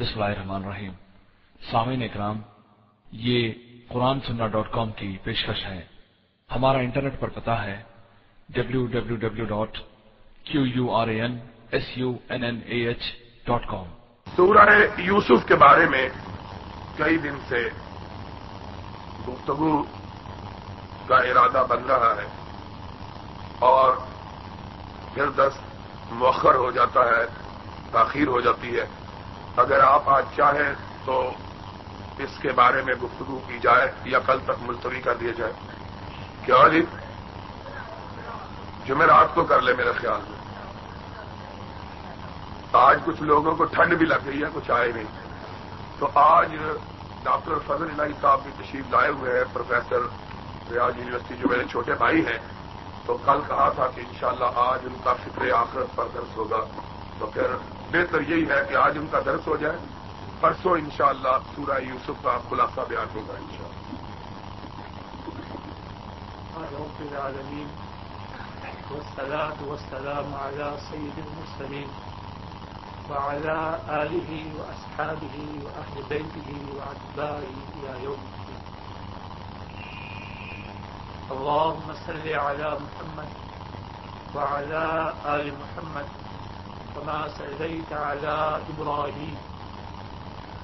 بسم اللہ الرحمن الرحیم۔ سامعین اکرام، یہ قرآن سننا ڈاٹ کام کی پیشکش ہے۔ ہمارا انٹرنیٹ پر پتا ہے W W W dot Q U R A N S U N N A H dot com. سورہ یوسف کے بارے میں کئی دن سے گفتگو کا ارادہ بن رہا ہے اور پھر دس مؤخر ہو جاتا ہے، تاخیر ہو جاتی ہے۔ اگر آپ آج چاہیں تو اس کے بارے میں گفتگو کی جائے یا کل تک ملتوی کر دیا جائے۔ کیا جی؟ جمعرات کو کر لے میرے خیال میں۔ آج کچھ لوگوں کو ٹھنڈ بھی لگ گئی ہے، کچھ آئے نہیں۔ تو آج ڈاکٹر فضل الہی صاحب بھی تشریف لائے ہوئے ہیں، پروفیسر ریاض یونیورسٹی جو میرے چھوٹے بھائی ہیں۔ تو کل کہا تھا کہ انشاءاللہ آج ان کا فکر آخرت پر درس ہوگا۔ تو پھر بہتر یہی ہے کہ آج ان کا درس ہو جائے، پرسوں انشاءاللہ سورہ یوسف کا خلاصہ بیان ہوگا ان شاء اللہ وعلى آله وأصحابه وأهل بيته وأتباعه إلى يوم الدين اللهم صل على محمد وعلى آل محمد كما صليت على إبراهيم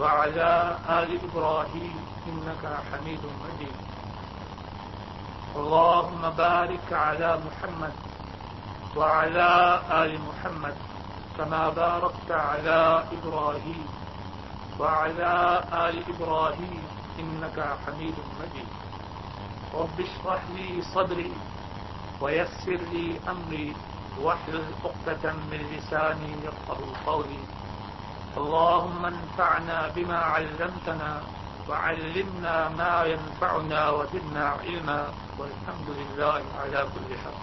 وعلى آل إبراهيم إنك حميد مجيد. اللهم بارك على محمد وعلى آل محمد كما باركت على إبراهيم وعلى آل إبراهيم إنك حميد مجيد. رب اشرح لي صدري ويسر لي أمري واحلل عقدة من لساني يفقه قولي. اللهم انفعنا بما علمتنا وعلمنا ما ينفعنا وزدنا علما. والحمد لله على كل حال.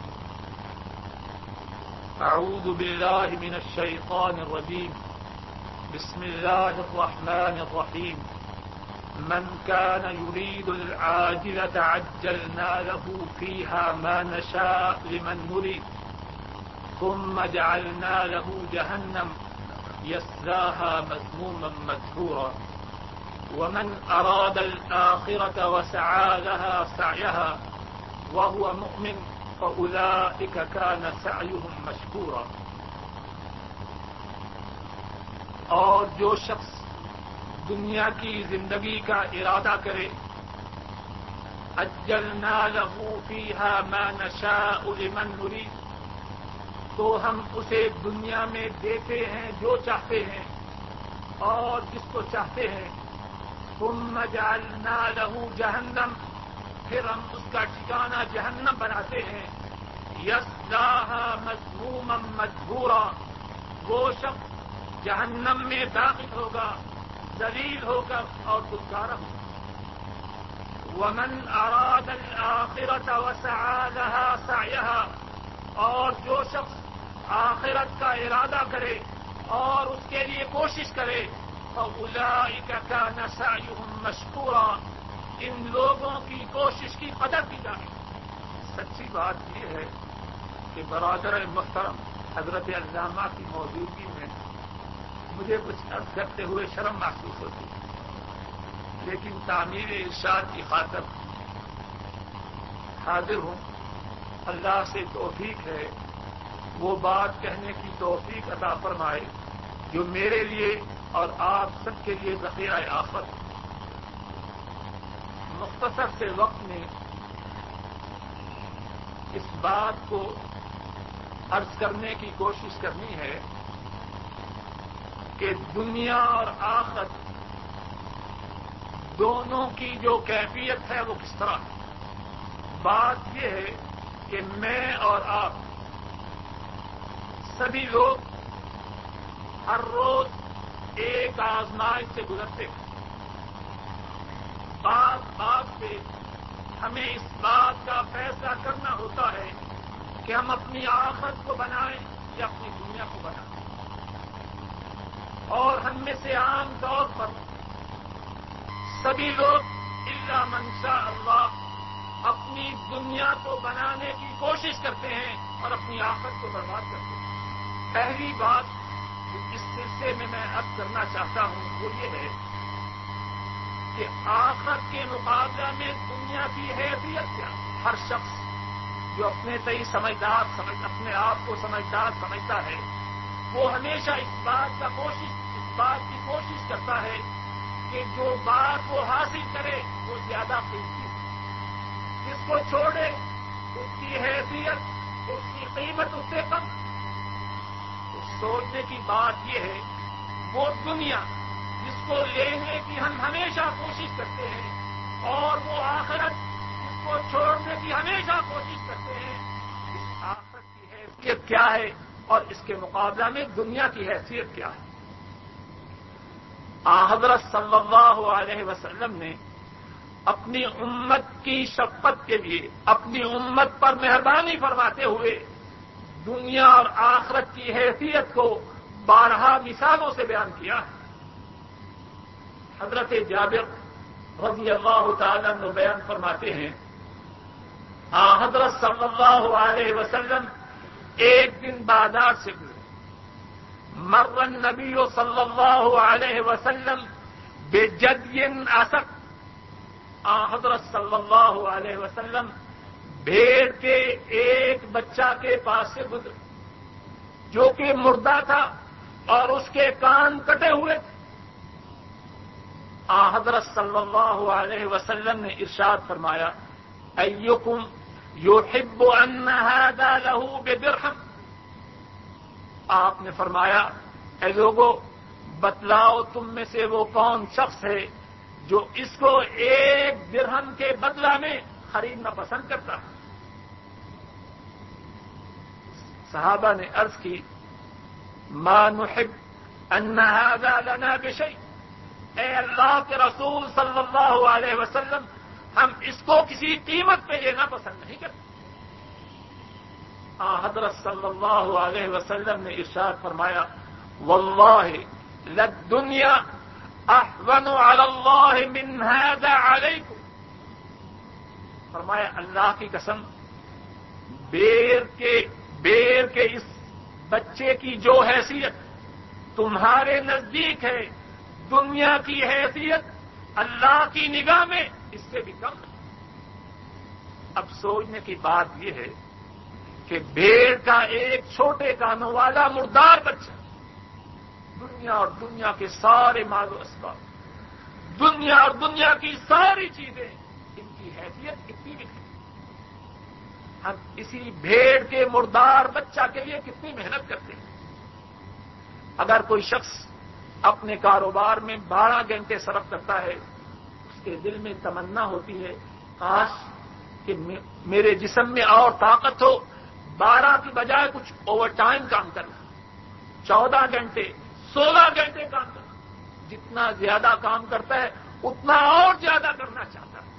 أعوذ بالله من الشيطان الرجيم. بسم الله الرحمن الرحيم. من كان يريد العاجلة عجلنا له فيها ما نشاء لمن نريد. ثم جعلنا له جهنم يسلاها مذموما مدحورا. ومن أراد الآخرة وسعى لها سعيها وهو مؤمن فأولئك كان سعيهم مشكورا. اور جو شخص دنیا کی زندگی کا ارادہ کرے، اجلنا له فيها ما نشاء لمن نريد. تو ہم اسے دنیا میں دیتے ہیں جو چاہتے ہیں اور جس کو چاہتے ہیں۔ ثم جعلنا له جہنم، پھر ہم اس کا ٹھکانہ جہنم بناتے ہیں۔ یس مضموم مجبورا وہ شخص جہنم میں داخل ہوگا دلیل ہوگا اور گزارا ہوگا۔ ومن اراد الآخرت وسعى لها اور جو شخص آخرت کا ارادہ کرے اور اس کے لیے کوشش کرے۔ فأولئك كان سعيهم مشکورا ان لوگوں کی کوشش کی قدر کی جائے۔ سچی بات یہ ہے کہ برادر محترم حضرت علامہ کی موجودگی میں مجھے کچھ عرض کرتے ہوئے شرم محسوس ہوتی ہے۔ لیکن تعمیر ارشاد کی خاطر حاضر ہوں۔ اللہ سے توفیق ہے۔ وہ بات کہنے کی توفیق عطا فرمائے جو میرے لیے اور آپ سب کے لیے ذخیرہ آفت۔ مختصر سے وقت میں اس بات کو عرض کرنے کی کوشش کرنی ہے کہ دنیا اور آخر دونوں کی جو کیفیت ہے وہ کس طرح ہے؟ بات یہ ہے کہ میں اور آپ سبھی لوگ ہر روز ایک آزمائش سے گزرتے ہیں۔ بات بات سے ہمیں اس بات کا فیصلہ کرنا ہوتا ہے کہ ہم اپنی آخرت کو بنائیں یا اپنی دنیا کو بنائیں۔ اور ہم میں سے عام طور پر سبھی لوگ اللہ منشا اللہ اپنی دنیا کو بنانے کی کوشش کرتے ہیں اور اپنی آخرت کو برباد کرتے ہیں۔ پہلی بات جو اس سلسلے میں میں اب کرنا چاہتا ہوں وہ یہ ہے کہ آخر کے مقابلہ میں دنیا کی حیثیت کیا؟ ہر شخص جو اپنے تئی سمجھدار، سمجھ، اپنے آپ کو سمجھدار سمجھتا ہے، وہ ہمیشہ اس بات کا کوشش، اس بات کی کوشش کرتا ہے کہ جو بات وہ حاصل کرے، وہ زیادہ قیمتی جس کو چھوڑے، اس کی حیثیت، اس کی قیمت، اس سے کم سوچنے کی بات یہ ہے، وہ دنیا جس کو لینے کی ہم ہمیشہ کوشش کرتے ہیں، اور وہ آخرت جس کو چھوڑنے کی ہمیشہ کوشش کرتے ہیں۔ اس آخرت کی حیثیت کیا ہے اور اس کے مقابلہ میں دنیا کی حیثیت کیا ہے؟ حضرت صلی اللہ علیہ وسلم نے اپنی امت کی شفقت کے لیے، اپنی امت پر مہربانی فرماتے ہوئے دنیا اور آخرت کی حیثیت کو بارہا مثالوں سے بیان کیا ہے۔ حضرت جابر رضی اللہ تعالیٰ نے بیان فرماتے ہیں حضرت صلی اللہ علیہ وسلم ایک دن بازار سے گزرے۔ مرن نبی صلی اللہ علیہ وسلم بے جدین اصق حضرت صلی اللہ علیہ وسلم بھیڑ کے ایک بچہ کے پاس سے گزرے جو کہ مردہ تھا اور اس کے کان کٹے ہوئے تھے۔ آ حضرت صلی اللہ علیہ وسلم نے ارشاد فرمایا، ایوکم یحب ان هذا له بدرہم۔ آپ نے فرمایا، اے لوگوں بتلاؤ تم میں سے وہ کون شخص ہے جو اس کو ایک درہم کے بدلہ میں خریدنا پسند کرتا ہے۔ صحابہ نے عرض کی، ما نحب ان هذا لنا بشيء. اے اللہ کے رسول صلی اللہ علیہ وسلم، ہم اس کو کسی قیمت پہ لینا پسند نہیں کرتے۔ حضرت صلی اللہ علیہ وسلم نے ارشاد فرمایا، واللہ للدنیا احون على اللہ من هذا علیکم فرمایا، اللہ کی قسم، بیر کے بیر کے اس بچے کی جو حیثیت تمہارے نزدیک ہے، دنیا کی حیثیت، اللہ کی نگاہ میں، اس سے بھی کم۔ اب سوچنے کی بات یہ ہے کہ بھیڑ کا ایک چھوٹے کانوں والا مردار بچہ، دنیا اور دنیا کے سارے مال و اسباب، دنیا اور دنیا کی ساری چیزیں ان کی حیثیت کتنی بھی ہم اسی بھیڑ کے مردار بچہ کے لیے کتنی محنت کرتے ہیں۔ اگر کوئی شخص اپنے کاروبار میں بارہ گھنٹے صرف کرتا ہے، اس کے دل میں تمنا ہوتی ہے کاش کہ میرے جسم میں اور طاقت ہو، بارہ کی بجائے کچھ اوور ٹائم کام کرنا، چودہ گھنٹے، سولہ گھنٹے کام کرنا۔ جتنا زیادہ کام کرتا ہے، اتنا اور زیادہ کرنا چاہتا ہے۔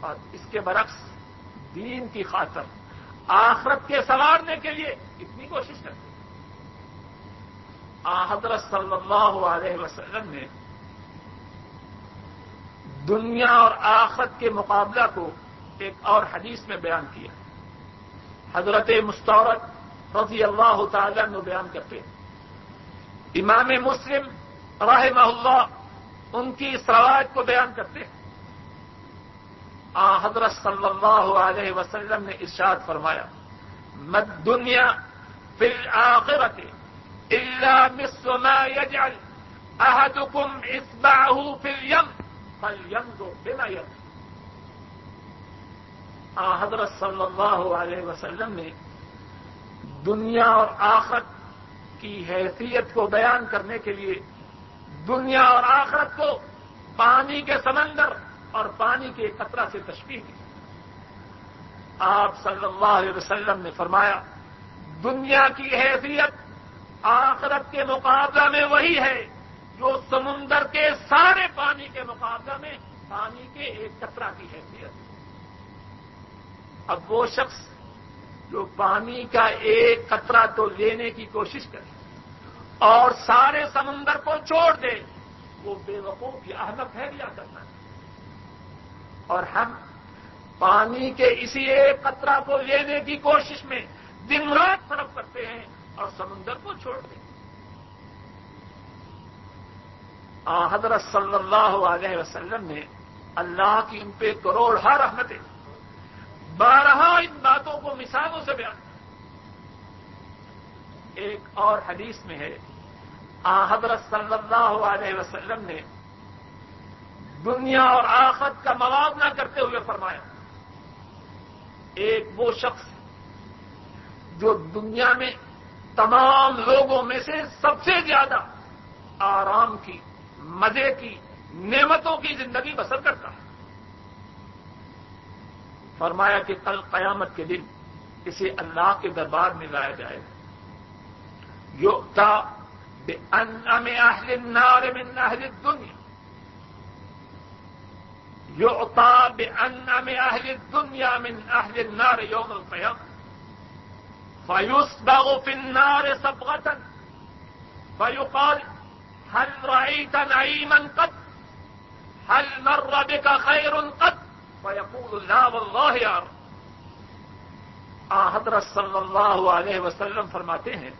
اور اس کے برعکس دین کی خاطر، آخرت کے سوارنے کے لیے اتنی کوشش کرتے حضرت صلی اللہ علیہ وسلم نے دنیا اور آخرت کے مقابلہ کو ایک اور حدیث میں بیان کیا۔ حضرت مستورت رضی اللہ تعالی نے بیان کرتے امام مسلم رحمہ اللہ ان کی اس روایت کو بیان کرتے ہیں۔ آ، حضرت صلی اللہ علیہ وسلم نے ارشاد فرمایا، مد دنیا پھر آخرت اللہ مسما یجل احدکم اصبعه في اليم فلينظر بما یم حضرت صلی اللہ علیہ وسلم نے دنیا اور آخرت کی حیثیت کو بیان کرنے کے لیے دنیا اور آخرت کو پانی کے سمندر اور پانی کے قطرہ سے تشبیح کی۔ آپ صلی اللہ علیہ وسلم نے فرمایا، دنیا کی حیثیت آخرت کے مقابلہ میں وہی ہے جو سمندر کے سارے پانی کے مقابلہ میں پانی کے ایک قطرہ کی حیثیت۔ اب وہ شخص جو پانی کا ایک قطرہ تو لینے کی کوشش کرے اور سارے سمندر کو چھوڑ دے، وہ بے وقوف یا احمد ہے یا کرنا ہے۔ اور ہم پانی کے اسی ایک قطرہ کو لینے کی کوشش میں دن رات فرق کرتے ہیں اور سمندر کو چھوڑ دیں۔ حضرت صلی اللہ علیہ وسلم نے اللہ کی ان پہ کروڑ ہر رحمتیں بارہ ان باتوں کو مثالوں سے بیان ایک اور حدیث میں ہے، آ، حضرت صلی اللہ علیہ وسلم نے دنیا اور آخت کا موازنہ کرتے ہوئے فرمایا، ایک وہ شخص جو دنیا میں تمام لوگوں میں سے سب سے زیادہ آرام کی، مزے کی، نعمتوں کی زندگی بسر کرتا ہے۔ فرمایا کہ کل قیامت کے دن اسے اللہ کے دربار میں لایا جائے۔ یوتا بے ان میں من اہل الدنیا۔ یوتا بے ان میں اہل من اہل النار یوم القیامت فيصبغ في النار صبغة فيقال هل رأيت نعيما قد هل مر بك خير قد فيقول لا والله يا رب حضرت صلی اللہ علیہ وسلم فرماتے ہیں،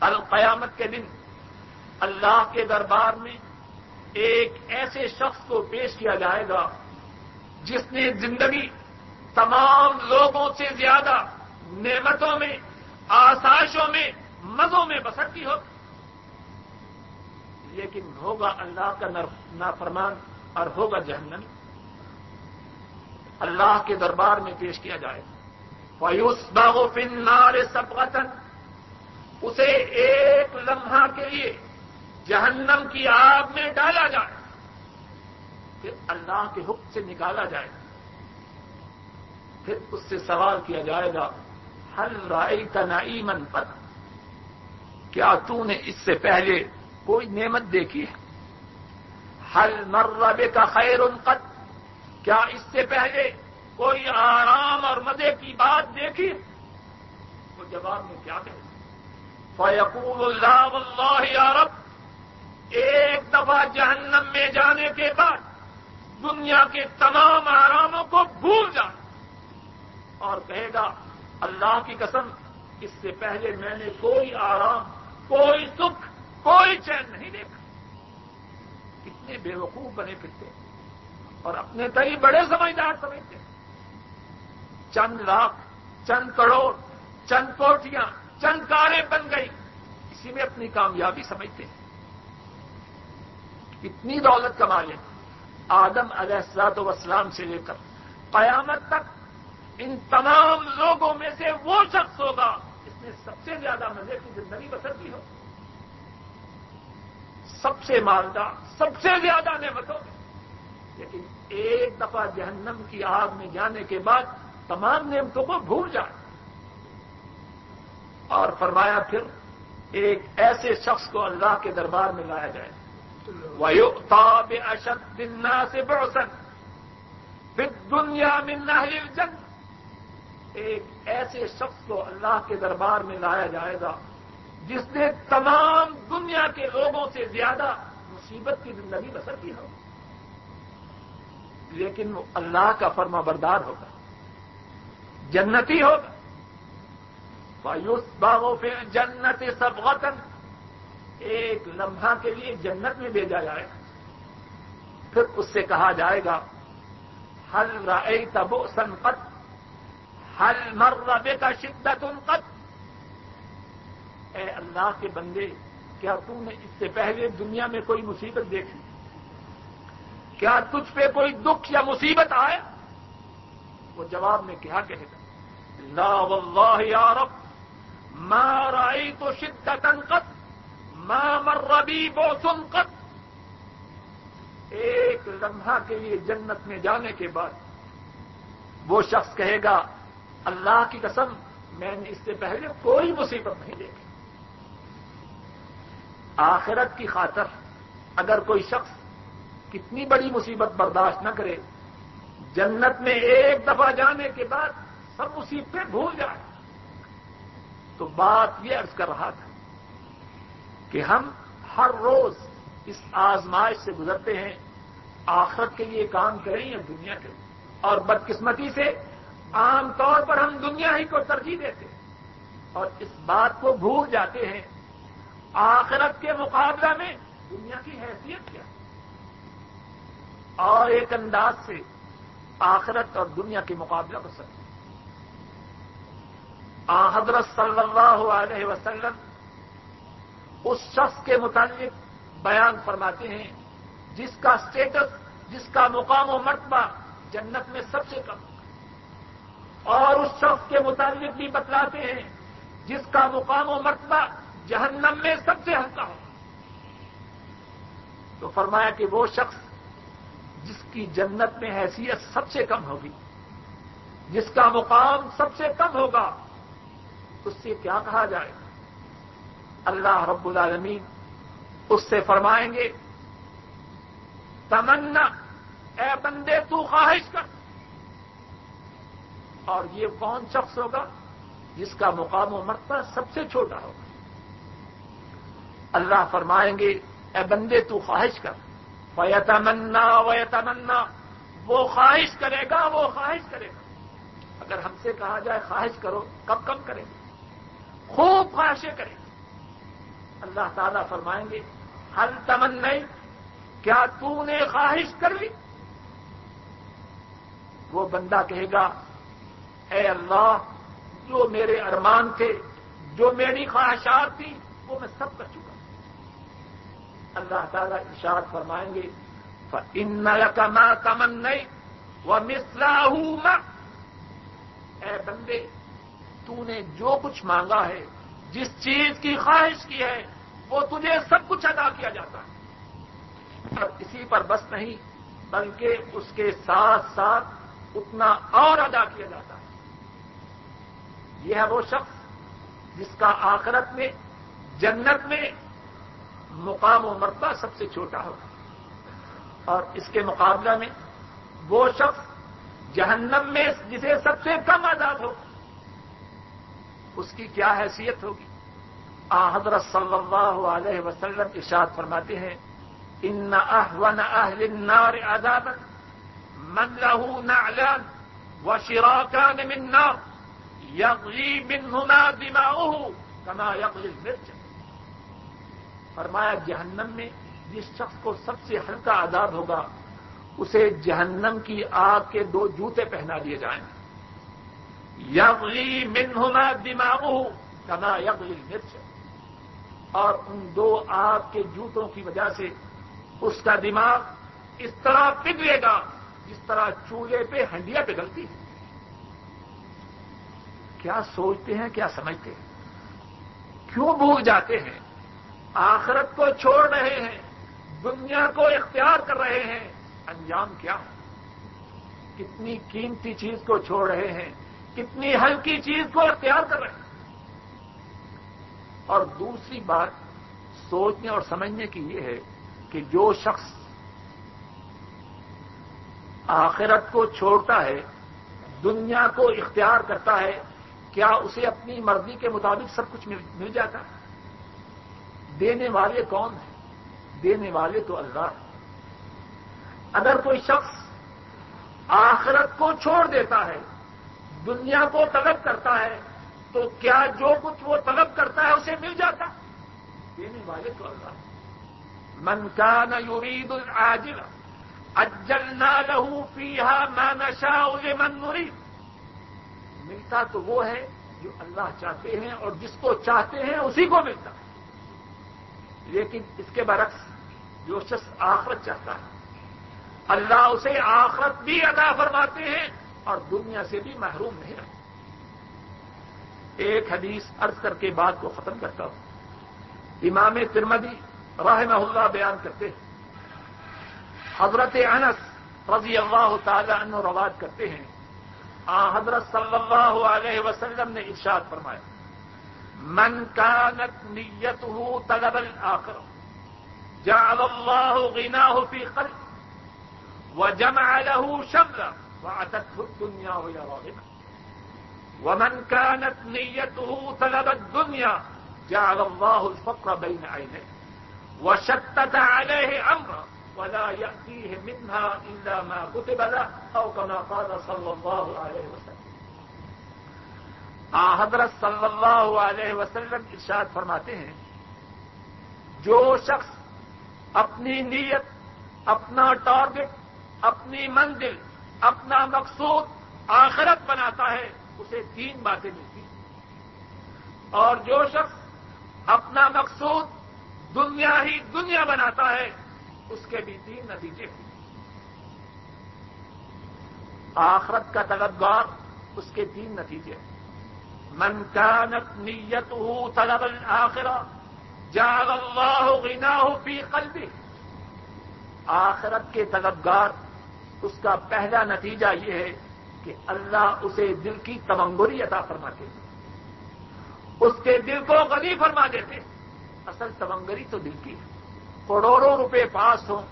القیامت کے دن اللہ کے دربار میں ایک ایسے شخص کو پیش کیا جائے گا جس نے زندگی تمام لوگوں سے زیادہ نعمتوں میں، آسائشوں میں، مزوں میں بسر کی ہو۔ لیکن ہوگا اللہ کا نافرمان اور ہوگا جہنم۔ اللہ کے دربار میں پیش کیا جائے۔ فیوس باغو فن نار سب اسے ایک لمحہ کے لیے جہنم کی آگ میں ڈالا جائے، پھر اللہ کے حکم سے نکالا جائے۔ پھر اس سے سوال کیا جائے گا ہل رائی کا نعیمن پر؟ کیا تو نے اس سے پہلے کوئی نعمت دیکھی؟ ہے ہل مربے کا خیر ان کیا اس سے پہلے کوئی آرام اور مزے کی بات دیکھی؟ وہ جواب میں کیا کہ فیقول اللہ اللہ عرب ایک دفعہ جہنم میں جانے کے بعد دنیا کے تمام آراموں کو بھول جائے اور کہے گا، اللہ کی قسم، اس سے پہلے میں نے کوئی آرام، کوئی سکھ، کوئی چین نہیں دیکھا۔ کتنے بے وقوف بنے پھرتے اور اپنے تری بڑے سمجھدار سمجھتے۔ چند لاکھ، چند کروڑ، چند کوٹیاں، چند کاریں بن گئی اسی میں اپنی کامیابی سمجھتے۔ ہیں کتنی دولت کما لیں آدم علیہ السلاط وسلام سے لے کر قیامت تک ان تمام لوگوں میں سے وہ شخص ہوگا جس نے سب سے زیادہ مزے کی زندگی بسر کی ہو۔ سب سے مالدار، سب سے زیادہ نعمتوں میں۔ لیکن ایک دفعہ جہنم کی آگ میں جانے کے بعد تمام نعمتوں کو بھول جائے۔ اور فرمایا پھر ایک ایسے شخص کو اللہ کے دربار میں لایا جائے۔ ویو تاب اشد دنیا سے بڑھسن پھر دنیا میں نہ ایک ایسے شخص کو اللہ کے دربار میں لایا جائے گا جس نے تمام دنیا کے لوگوں سے زیادہ مصیبت کی زندگی بسر کی ہو۔ لیکن وہ اللہ کا فرما بردار ہوگا۔ جنتی ہوگا۔ وایوس باغوں پہ جنت سب وطن ایک لمحہ کے لیے جنت میں بھیجا جائے گا۔ پھر اس سے کہا جائے گا، ہل رائے تبو سنپت ہر مربے کا شدت ان قد اے اللہ کے بندے، کیا تم نے اس سے پہلے دنیا میں کوئی مصیبت دیکھی؟ کیا تجھ پہ کوئی دکھ یا مصیبت آئے وہ جواب میں کیا کہے گا، لا واللہ یا رب، ما رائی تو شدت قد ما مربی بو سن ایک لمحہ کے لیے جنت میں جانے کے بعد وہ شخص کہے گا، اللہ کی قسم، میں نے اس سے پہلے کوئی مصیبت نہیں دیکھی۔ آخرت کی خاطر اگر کوئی شخص کتنی بڑی مصیبت برداشت نہ کرے، جنت میں ایک دفعہ جانے کے بعد سب مصیبتیں بھول جائے۔ تو بات یہ عرض کر رہا تھا کہ ہم ہر روز اس آزمائش سے گزرتے ہیں، آخرت کے لیے کام کریں یا دنیا کے اور بدقسمتی سے عام طور پر ہم دنیا ہی کو ترجیح دیتے ہیں۔ اور اس بات کو بھول جاتے ہیں، آخرت کے مقابلہ میں دنیا کی حیثیت کیا اور ایک انداز سے آخرت اور دنیا کے مقابلہ کر سکتے آ، حضرت صلی اللہ علیہ وسلم اس شخص کے متعلق بیان فرماتے ہیں، جس کا اسٹیٹس جس کا مقام و مرتبہ جنت میں سب سے کم۔ اور اس شخص کے متعلق بھی بتلاتے ہیں، جس کا مقام و مرتبہ جہنم میں سب سے ہلکا ہو۔ تو فرمایا کہ وہ شخص جس کی جنت میں حیثیت سب سے کم ہوگی، جس کا مقام سب سے کم ہوگا، اس سے کیا کہا جائے؟ اللہ رب العالمین اس سے فرمائیں گے، تمنا، اے بندے تو خواہش کر۔ اور یہ کون شخص ہوگا جس کا مقام و مرتبہ سب سے چھوٹا ہوگا؟ اللہ فرمائیں گے، اے بندے تو خواہش کر۔ ویتمنا ویتمنا وہ خواہش کرے گا، وہ خواہش کرے گا۔ اگر ہم سے کہا جائے خواہش کرو، کب کم کریں گے؟ خوب خواہشیں کریں گے۔ اللہ تعالیٰ فرمائیں گے، ہر تمن نہیں کیا تو نے خواہش کر لی؟ وہ بندہ کہے گا، اے اللہ، جو میرے ارمان تھے، جو میری خواہشات تھی وہ میں سب کر چکا اللہ تعالیٰ اشارت فرمائیں گے ان کا ماں تمن نہیں وہ مسلا اے بندے، تو نے جو کچھ مانگا ہے، جس چیز کی خواہش کی ہے وہ تجھے سب کچھ ادا کیا جاتا ہے۔ اور اسی پر بس نہیں، بلکہ اس کے ساتھ ساتھ اتنا اور ادا کیا جاتا ہے۔ یہ ہے وہ شخص جس کا آخرت میں، جنت میں مقام و مرتبہ سب سے چھوٹا ہوگا اور اس کے مقابلہ میں وہ شخص جہنم میں جسے سب سے کم آزاد ہو، اس کی کیا حیثیت ہوگی؟ حضرت صلی اللہ علیہ وسلم ارشاد فرماتے ہیں، ان احون اہل النار عذابا، من له نعلان وشراكان من نار يغلي منهما دماؤه كما يغلي المرجع فرمایا، جہنم میں جس شخص کو سب سے ہلکا عذاب ہوگا، اسے جہنم کی آگ کے دو جوتے پہنا دیے جائیں۔ یغلی منہما دماغ کنا یغلی مرچ اور ان دو آگ کے جوتوں کی وجہ سے اس کا دماغ اس طرح پگلے گا جس طرح چولہے پہ ہنڈیا پگلتی ہے کیا سوچتے ہیں، کیا سمجھتے ہیں؟ کیوں بھول جاتے ہیں؟ آخرت کو چھوڑ رہے ہیں، دنیا کو اختیار کر رہے ہیں، انجام کیا؟ کتنی قیمتی چیز کو چھوڑ رہے ہیں، کتنی ہلکی چیز کو اختیار کر رہے ہیں۔ اور دوسری بات سوچنے اور سمجھنے کی یہ ہے کہ جو شخص آخرت کو چھوڑتا ہے، دنیا کو اختیار کرتا ہے، کیا اسے اپنی مرضی کے مطابق سب کچھ مل جاتا؟ ہے دینے والے کون ہیں؟ دینے والے تو اللہ ہیں۔ اگر کوئی شخص آخرت کو چھوڑ دیتا ہے، دنیا کو طلب کرتا ہے تو کیا جو کچھ وہ طلب کرتا ہے اسے مل جاتا؟ دینے والے تو اللہ من کان یرید العاجل، اجلنا له فیہا ما نشاء لمن نرید۔ ملتا تو وہ ہے جو اللہ چاہتے ہیں اور جس کو چاہتے ہیں اسی کو ملتا۔ ہے لیکن اس کے برعکس جو شخص آخرت چاہتا ہے، اللہ اسے آخرت بھی ادا فرماتے ہیں اور دنیا سے بھی محروم نہیں رہتے ایک حدیث عرض کر کے بات کو ختم کرتا ہوں۔ امام ترمدی رحمہ اللہ بیان کرتے ہیں۔ حضرت انس رضی اللہ تعالی عنہ رواد کرتے ہیں۔ آ حضرت صلی اللہ علیہ وسلم نے ارشاد فرمایا، من كانت نيته طلب الآخرة جعل الله غناه في قلبه وجمع له شملا وعتته الدنيا وهي راغبة ومن كانت نيته طلب الدنيا جعل الله الفقر بين عينيه وشتت عليه أمره ولا يأتيه منها إلا ما كتب له أو كما قال صلى الله عليه وسلم. حضرت صلی اللہ علیہ وسلم ارشاد فرماتے ہیں، جو شخص اپنی نیت، اپنا ٹارگٹ اپنی منزل، اپنا مقصود آخرت بناتا ہے اسے تین باتیں ملتی ہیں۔ اور جو شخص اپنا مقصود دنیا ہی دنیا بناتا ہے، اس کے بھی تین نتیجے ہیں۔ آخرت کا طلبگار اس کے تین نتیجے من كانت نیته طلب الآخرة جعل الله غناه في قلبه آخرت کے طلبگار اس کا پہلا نتیجہ یہ ہے کہ اللہ اسے دل کی تمنگری عطا فرماتے اس کے دل کو غنی فرما دیتے اصل تمنگری تو دل کی ہے۔ کروڑوں روپے پاس ہو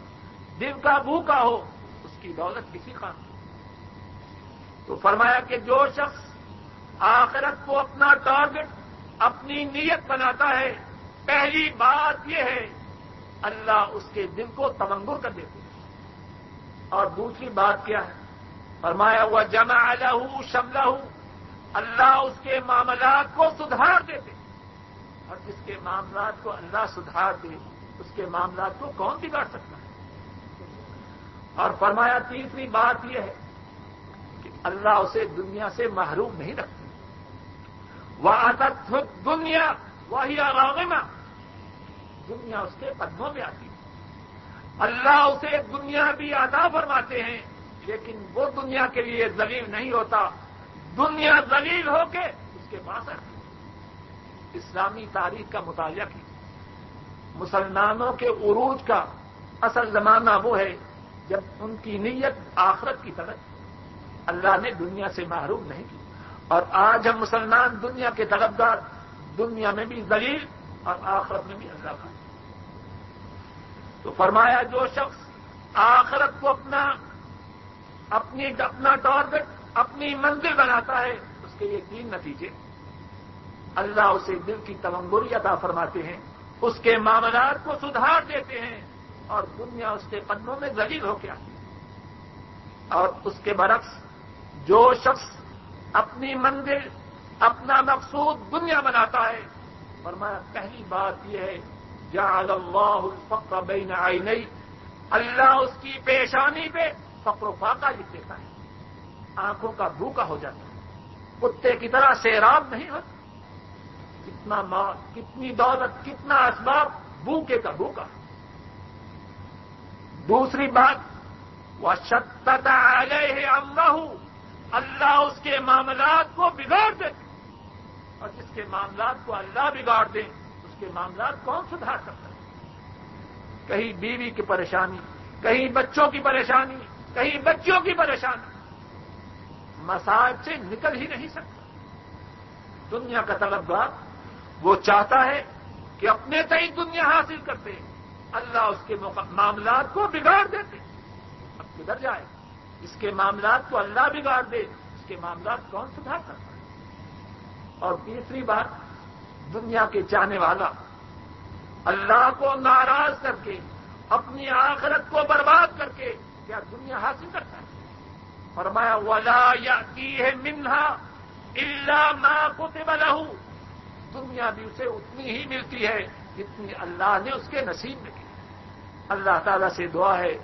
دل کا بھوکا ہو، اس کی دولت کسی کام تو فرمایا کہ جو شخص آخرت کو اپنا ٹارگٹ اپنی نیت بناتا ہے، پہلی بات یہ ہے، اللہ اس کے دل کو تمنگر کر دیتے اور دوسری بات کیا ہے؟ فرمایا ہوا جمع لہو شملہ اللہ اس کے معاملات کو سدھار دیتے اور جس کے معاملات کو اللہ سدھار دے، اس کے معاملات کو کون بگاڑ سکتا ہے؟ اور فرمایا، تیسری بات یہ ہے کہ اللہ اسے دنیا سے محروم نہیں رکھتا۔ وہ دنیا وہی راغمہ دنیا اس کے قدموں میں آتی ہے۔ اللہ اسے دنیا بھی ادا فرماتے ہیں۔ لیکن وہ دنیا کے لیے دلیل نہیں ہوتا۔ دنیا دلیل ہو کے اس کے پاس اسلامی تاریخ کا مطالعہ کی مسلمانوں کے عروج کا اصل زمانہ وہ ہے جب ان کی نیت آخرت کی طرف۔ اللہ نے دنیا سے محروم نہیں کی۔ اور آج ہم مسلمان دنیا کے طلبگار، دنیا میں بھی ذلیل اور آخرت میں بھی اللہ کا۔ تو فرمایا جو شخص آخرت کو اپنا اپنی اپنا ٹارگٹ اپنی منزل بناتا ہے، اس کے یہ تین نتیجے۔ اللہ اسے دل کی تمنگری عطا فرماتے ہیں، اس کے معاملات کو سدھار دیتے ہیں اور دنیا اس کے قدموں میں ذلیل ہو کے آتی ہے اور اس کے برعکس، جو شخص اپنی منزل، اپنا مقصود دنیا بناتا ہے اور پہلی بات یہ ہے، جعل اللہ الفقر بین عینی اللہ اس کی پیشانی پہ فقر و فاقہ لکھ دیتا ہے۔ آنکھوں کا بھوکا ہو جاتا ہے۔ کتے کی طرح سیراب نہیں ہوتا۔ کتنا مال کتنی دولت، کتنا اسباب بھوکے کا بھوکا۔ دوسری بات وہ شدت علیہ امرہ اللہ اس کے معاملات کو بگاڑ دیتے اور جس کے معاملات کو اللہ بگاڑ دے، اس کے معاملات کون سدھار سکتا ہے؟ کہیں بیوی کی پریشانی، کہیں بچوں کی پریشانی کہیں بچوں کی پریشانی مساج سے نکل ہی نہیں سکتا۔ دنیا کا طلبگار وہ چاہتا ہے کہ اپنے تئی دنیا حاصل کرتے، اللہ اس کے معاملات کو بگاڑ دیتے۔ اب کدھر جائے؟ اس کے معاملات کو اللہ بگاڑ دے۔ اس کے معاملات کون سدھار کرتا ہے؟ اور تیسری بات، دنیا کے چاہنے والا اللہ کو ناراض کر کے، اپنی آخرت کو برباد کر کے کیا دنیا حاصل کرتا ہے؟ فرمایا، ولا یا کی ہے منہا اللہ ماں کو دنیا بھی اسے اتنی ہی ملتی ہے جتنی اللہ نے اس کے نصیب میں کی۔ اللہ تعالیٰ سے دعا ہے،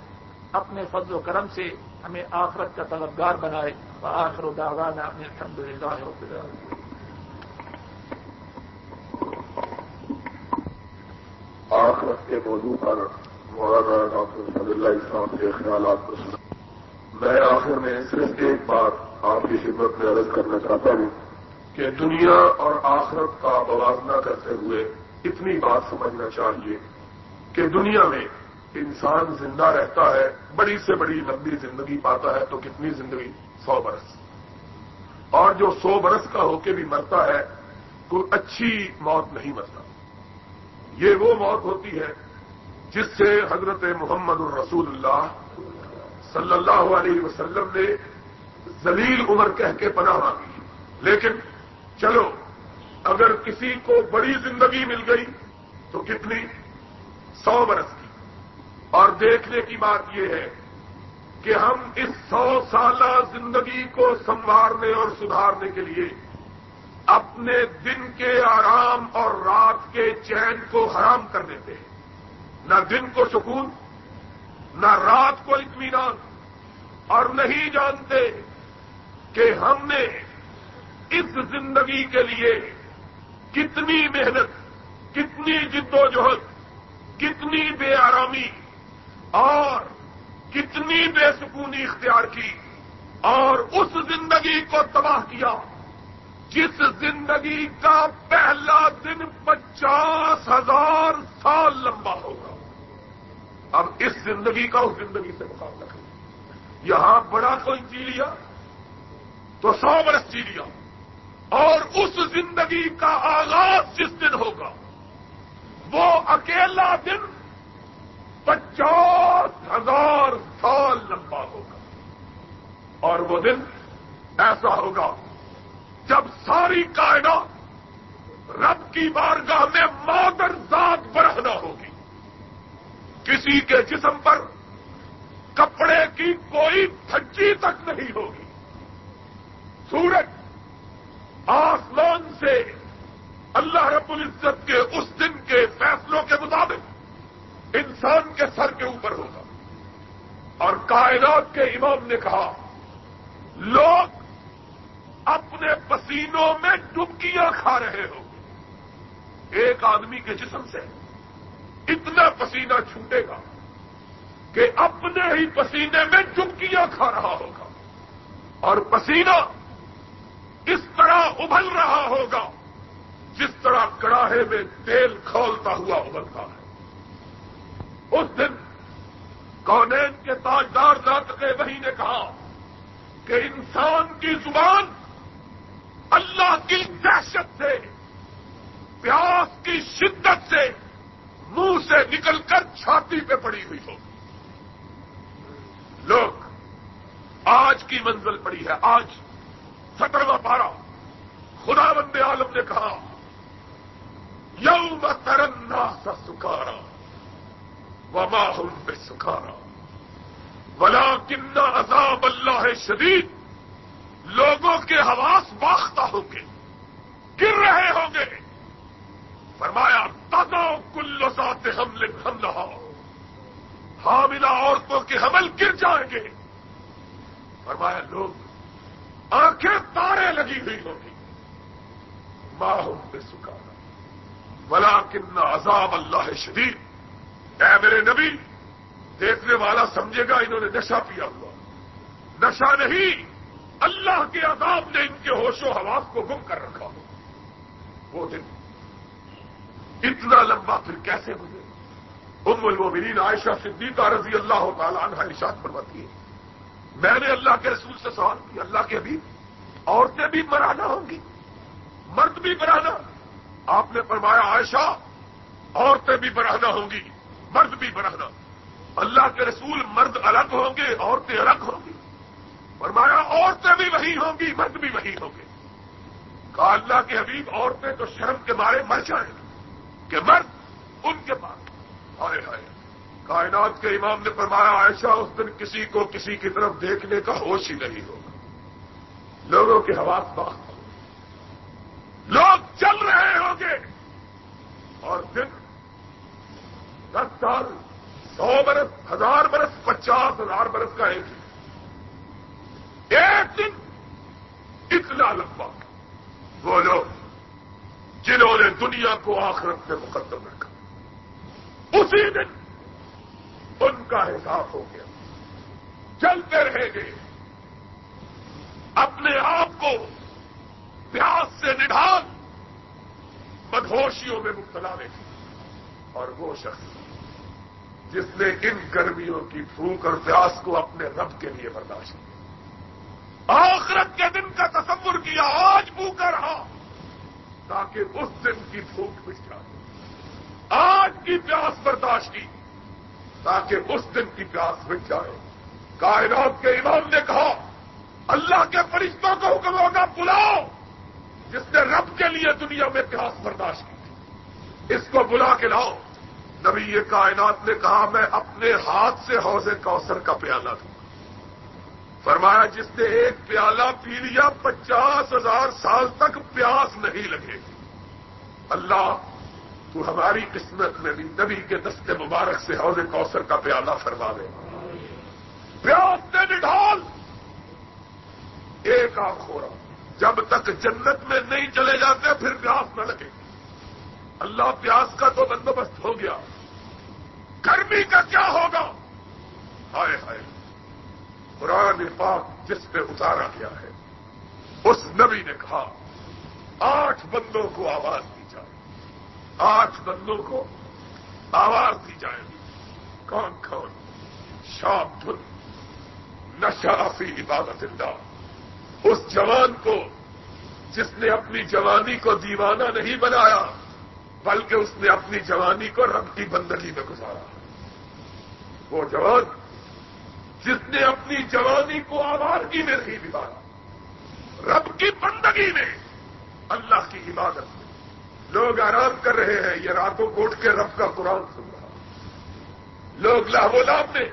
اپنے فضل و کرم سے ہمیں آخرت کا طلبگار بنائے۔ آخر و داغانہ اپنے الحمد للہ آخرت کے موضوع پر مولانا ڈاکٹر صلی اللہ اسلام کے خیالات کو سنا۔ میں آخر میں صرف ایک بات آپ کی خدمت میں عرض کرنا چاہتا ہوں کہ دنیا اور آخرت کا موازنہ کرتے ہوئے اتنی بات سمجھنا چاہیے کہ دنیا میں انسان زندہ رہتا ہے، بڑی سے بڑی لمبی زندگی پاتا ہے تو کتنی زندگی؟ سو برس۔ اور جو سو برس کا ہو کے بھی مرتا ہے، کوئی اچھی موت نہیں مرتا۔ یہ وہ موت ہوتی ہے جس سے حضرت محمد الرسول اللہ صلی اللہ علیہ وسلم نے زلیل عمر کہہ کے پناہ مانگی۔ لیکن چلو، اگر کسی کو بڑی زندگی مل گئی تو کتنی؟ سو برس کی۔ اور دیکھنے کی بات یہ ہے کہ ہم اس سو سالہ زندگی کو سنوارنے اور سدھارنے کے لیے اپنے دن کے آرام اور رات کے چین کو حرام کر دیتے ہیں۔ نہ دن کو سکون، نہ رات کو اطمینان۔ اور نہیں جانتے کہ ہم نے اس زندگی کے لیے کتنی محنت، کتنی جد و جہد، کتنی بے آرامی اور کتنی بے سکونی اختیار کی اور اس زندگی کو تباہ کیا۔ جس زندگی کا پہلا دن پچاس ہزار سال لمبا ہوگا۔ اب اس زندگی کا اس زندگی سے مقابلہ کریں۔ یہاں بڑا کوئی جی لیا تو سو برس جی لیا اور اس زندگی کا آغاز جس دن ہوگا، وہ اکیلا دن پچاس ہزار سال لمبا ہوگا۔ اور وہ دن ایسا ہوگا، جب ساری کائنات رب کی بارگاہ میں مادر ذات برہنا ہوگی۔ کسی کے جسم پر کپڑے کی کوئی تھجی تک نہیں ہوگی۔ سورج آسمان سے اللہ رب العزت کے اس دن کے فیصلوں کے مطابق انسان کے سر کے اوپر ہوگا۔ اور کائنات کے امام نے کہا، لوگ اپنے پسینوں میں ڈبکیاں کھا رہے ہوں گے ایک آدمی کے جسم سے اتنا پسینہ چھوٹے گا کہ اپنے ہی پسینے میں ڈبکیاں کھا رہا ہوگا اور پسینہ اس طرح ابل رہا ہوگا جس طرح کڑاہے میں تیل کھولتا ہوا ابلتا ہے۔ اس دن کونین کے تاجدار ذات کے وہی نے کہا کہ انسان کی زبان اللہ کی دہشت سے، پیاس کی شدت سے منہ سے نکل کر چھاتی پہ پڑی ہوئی ہو۔ لوگ، آج کی منزل پڑی ہے، آج سترواں پارا۔ خدا بند عالم نے کہا، یوم ترنا سا سکھارا وما ہم پہ سکھارا ولا کنا عذاب اللہ شدید، لوگوں کے حواس باختہ ہوں گے، گر رہے ہوں گے۔ فرمایا تازہ کلو سات حملے ہم حاملہ عورتوں کے حمل گر جائیں گے۔ فرمایا، لوگ، آنکھیں تارے لگی ہوئی ہوگی ماہم پہ سکھانا بلا کن عذاب اللہ شدید۔ اے میرے نبی، دیکھنے والا سمجھے گا انہوں نے نشہ پیا ہوا۔ نشہ نہیں، اللہ کے عذاب نے ان کے ہوش و حواس کو گم کر رکھا ہو وہ دن اتنا لمبا پھر کیسے گزرے ام المومنین عائشہ صدیقہ رضی اللہ تعالیٰ عنہ ارشاد فرماتی ہے، میں نے اللہ کے رسول سے سوال کیا، اللہ کے ابھی عورتیں بھی مرانا ہوں گی، مرد بھی برانا آپ نے فرمایا، عائشہ، عورتیں بھی برانا ہوں گی، مرد بھی برانا اللہ کے رسول مرد الگ ہوں گے، عورتیں الگ ہوں گی۔ فرمایا، عورتیں بھی وہی ہوں گی، مرد بھی وہی ہوں گے۔ کہا، اللہ کے حبیب، عورتیں تو شرم کے مارے مر جائیں گی کہ مرد، ان کے پاس ہائے ہائے کائنات کے امام نے فرمایا، عائشہ اس دن کسی کو کسی کی طرف دیکھنے کا ہوش ہی نہیں ہوگا۔ لوگوں کے حواس بات لوگ چل رہے ہوں گے۔ اور دن دس سال، سو برس، ہزار برس، پچاس ہزار برس کا ایک دن۔ ایک دن اتنا لمبا۔ وہ لوگ جنہوں نے دنیا کو آخرت سے مقدم رکھا۔ اسی دن ان کا حساب ہو گیا۔ چلتے رہیں گے۔ اپنے آپ کو پیاس سے نڈھال مدھوشیوں میں مبتلا رہے۔ اور وہ شخص جس نے ان گرمیوں کی پھوک اور پیاس کو اپنے رب کے لیے برداشت کیا۔ آخرت کے دن کا تصور کیا، آج بھوکا رہا۔ تاکہ اس دن کی بھوک مٹ جائے۔ آج کی پیاس برداشت کی تاکہ اس دن کی پیاس مٹ جائے۔ کائنات کے امام نے کہا، اللہ کے فرشتوں کو حکم ہوگا، بلاؤ۔ جس نے رب کے لیے دنیا میں پیاس برداشت کی تھی، اس کو بلا کے لاؤ۔ نبی یہ کائنات نے کہا، میں اپنے ہاتھ سے حوض کوثر کا پیالہ دوں۔ فرمایا، جس نے ایک پیالہ پی لیا، پچاس ہزار سال تک پیاس نہیں لگے گی۔ اللہ، تو ہماری قسمت میں بھی نبی کے دستے مبارک سے حوض کوثر کا پیالہ فرما دے۔ پیاس نے نڈال ایک آنکھ ہو رہا۔ جب تک جنت میں نہیں چلے جاتے، پھر پیاس نہ لگے۔ اللہ، پیاس کا تو بندوبست ہو گیا۔ گرمی کا کیا ہوگا؟ ہائے ہائے۔ قرآن پاک جس پہ اتارا گیا ہے۔ اس نبی نے کہا، آٹھ بندوں کو آواز دی جائے۔ آٹھ بندوں کو آواز دی جائے۔ کون کون؟ شام دھن نشافی عبادت اللہ۔ اس جوان کو، جس نے اپنی جوانی کو دیوانہ نہیں بنایا، بلکہ اس نے اپنی جوانی کو رب کی بندگی میں گزارا۔ وہ جوان جس نے اپنی جوانی کو آوارگی میں نہیں بگاڑا رب کی بندگی میں اللہ کی عبادت میں۔ لوگ آرام کر رہے ہیں، یہ راتوں کو اٹھ کے رب کا قرآن سن رہا لوگ لاہولاب میں،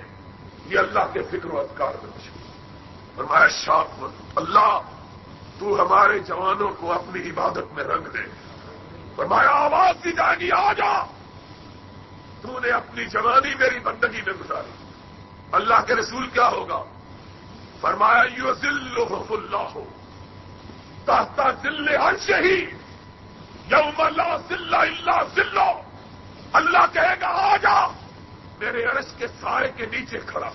یہ اللہ کے فکر و اذکار میں مشہور اور شاپ اللہ، تو ہمارے جوانوں کو اپنی عبادت میں رنگ دے۔ فرمایا، آواز دی جائے گی، آ جا۔ تو نے اپنی جوانی میری بندگی میں گزاری۔ اللہ کے رسول کیا ہوگا؟ فرمایا یو ذل اللہ ہو تحتا ذل ہر شہی یوم اللہ ذلہ اللہ ذلو اللہ کہے گا، آ جا، میرے عرش کے سائے کے نیچے کھڑا۔